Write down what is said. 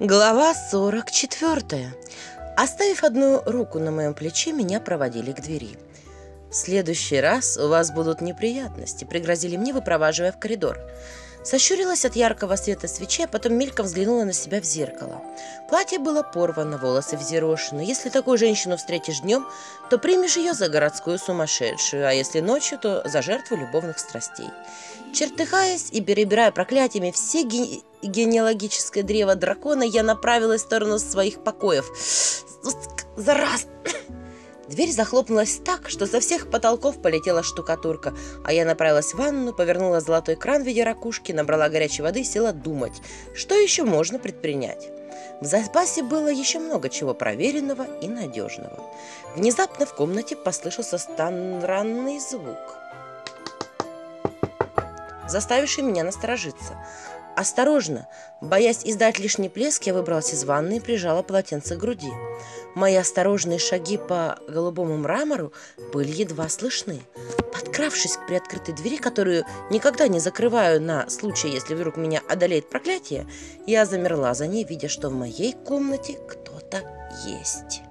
Глава 44. Оставив одну руку на моем плече, меня проводили к двери. «В следующий раз у вас будут неприятности», — пригрозили мне, выпроваживая в коридор. Сощурилась от яркого света свечей, а потом мельком взглянула на себя в зеркало. Платье было порвано, волосы взъерошены. Если такую женщину встретишь днем, то примешь ее за городскую сумасшедшую, а если ночью, то за жертву любовных страстей. Чертыхаясь и перебирая проклятиями все ге генеалогическое древо дракона, я направилась в сторону своих покоев. Зараз! Дверь захлопнулась так, что со всех потолков полетела штукатурка, а я направилась в ванну, повернула золотой кран в виде ракушки, набрала горячей воды и села думать, что еще можно предпринять. В запасе было еще много чего проверенного и надежного. Внезапно в комнате послышался странный звук, заставивший меня насторожиться. Осторожно, боясь издать лишний плеск, я выбралась из ванны и прижала полотенце к груди. Мои осторожные шаги по голубому мрамору были едва слышны. Подкравшись к приоткрытой двери, которую никогда не закрываю на случай, если вдруг меня одолеет проклятие, я замерла за ней, видя, что в моей комнате кто-то есть.